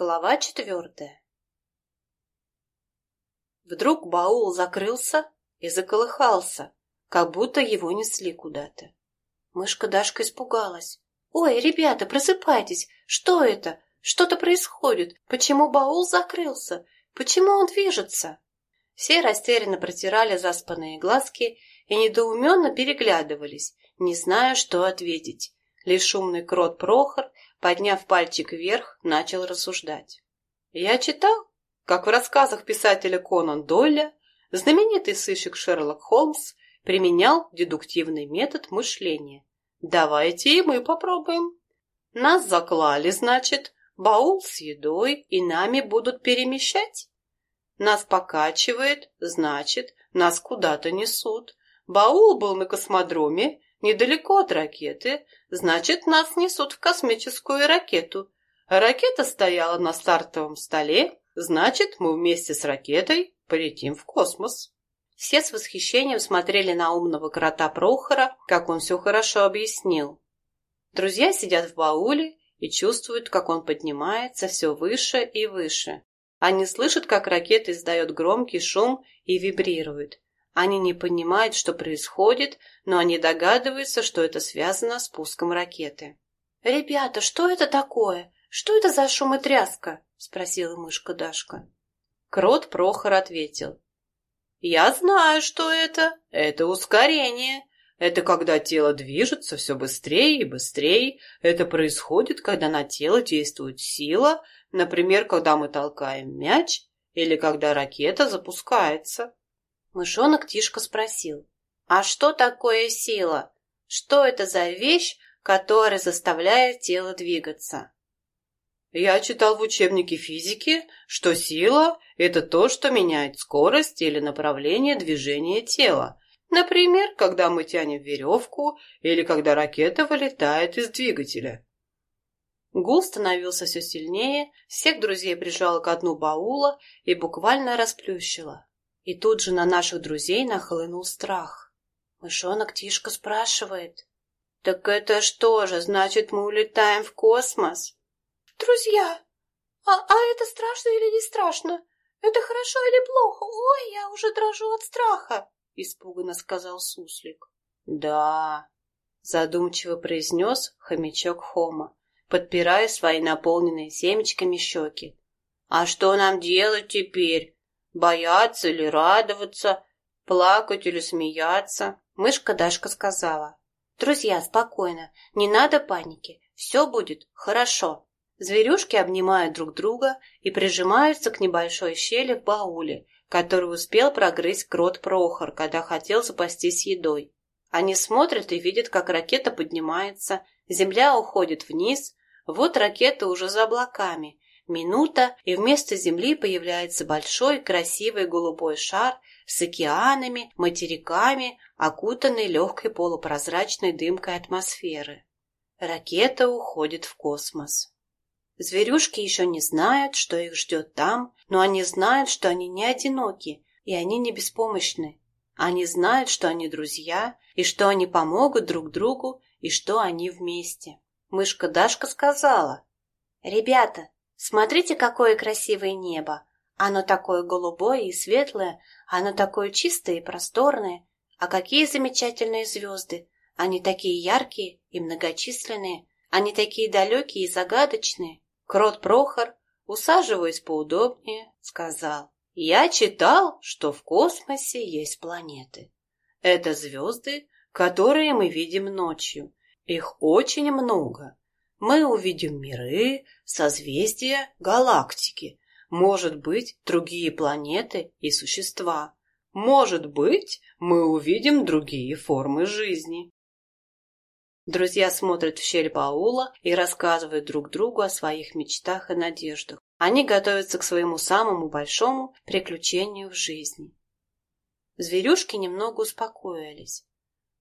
Глава четвертая Вдруг баул закрылся и заколыхался, как будто его несли куда-то. Мышка Дашка испугалась. «Ой, ребята, просыпайтесь! Что это? Что-то происходит! Почему баул закрылся? Почему он движется?» Все растерянно протирали заспанные глазки и недоуменно переглядывались, не зная, что ответить. Лишь шумный крот Прохор подняв пальчик вверх, начал рассуждать. Я читал, как в рассказах писателя Конан Дойля знаменитый сыщик Шерлок Холмс применял дедуктивный метод мышления. Давайте и мы попробуем. Нас заклали, значит, баул с едой, и нами будут перемещать? Нас покачивает, значит, нас куда-то несут. Баул был на космодроме, недалеко от ракеты, значит, нас несут в космическую ракету. Ракета стояла на стартовом столе, значит, мы вместе с ракетой полетим в космос. Все с восхищением смотрели на умного крота Прохора, как он все хорошо объяснил. Друзья сидят в бауле и чувствуют, как он поднимается все выше и выше. Они слышат, как ракета издает громкий шум и вибрирует. Они не понимают, что происходит, но они догадываются, что это связано с пуском ракеты. «Ребята, что это такое? Что это за шум и тряска?» — спросила мышка Дашка. Крот Прохор ответил. «Я знаю, что это. Это ускорение. Это когда тело движется все быстрее и быстрее. Это происходит, когда на тело действует сила, например, когда мы толкаем мяч или когда ракета запускается. Мышонок Тишка спросил. «А что такое сила? Что это за вещь, которая заставляет тело двигаться?» Я читал в учебнике физики, что сила – это то, что меняет скорость или направление движения тела. Например, когда мы тянем веревку или когда ракета вылетает из двигателя. Гул становился все сильнее, всех друзей прижало к дну баула и буквально расплющило. И тут же на наших друзей нахлынул страх. Мышонок Тишка спрашивает. «Так это что же, значит, мы улетаем в космос?» «Друзья, а, а это страшно или не страшно? Это хорошо или плохо? Ой, я уже дрожу от страха!» Испуганно сказал Суслик. «Да», задумчиво произнес хомячок Хома, подпирая свои наполненные семечками щеки. «А что нам делать теперь? Бояться или радоваться, плакать или смеяться. Мышка Дашка сказала. «Друзья, спокойно, не надо паники, все будет хорошо». Зверюшки обнимают друг друга и прижимаются к небольшой щели в бауле, который успел прогрызть крот Прохор, когда хотел запастись едой. Они смотрят и видят, как ракета поднимается, земля уходит вниз, вот ракета уже за облаками, Минута, и вместо Земли появляется большой красивый голубой шар с океанами, материками, окутанный легкой полупрозрачной дымкой атмосферы. Ракета уходит в космос. Зверюшки еще не знают, что их ждет там, но они знают, что они не одиноки, и они не беспомощны. Они знают, что они друзья, и что они помогут друг другу, и что они вместе. Мышка Дашка сказала, «Ребята, Смотрите, какое красивое небо. Оно такое голубое и светлое, оно такое чистое и просторное. А какие замечательные звезды! Они такие яркие и многочисленные, они такие далекие и загадочные. Крот Прохор, усаживаясь поудобнее, сказал, «Я читал, что в космосе есть планеты. Это звезды, которые мы видим ночью. Их очень много мы увидим миры, созвездия, галактики, может быть, другие планеты и существа. Может быть, мы увидим другие формы жизни. Друзья смотрят в щель баула и рассказывают друг другу о своих мечтах и надеждах. Они готовятся к своему самому большому приключению в жизни. Зверюшки немного успокоились.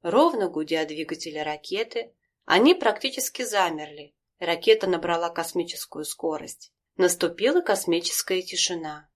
Ровно гудя двигатели ракеты, они практически замерли. Ракета набрала космическую скорость. Наступила космическая тишина.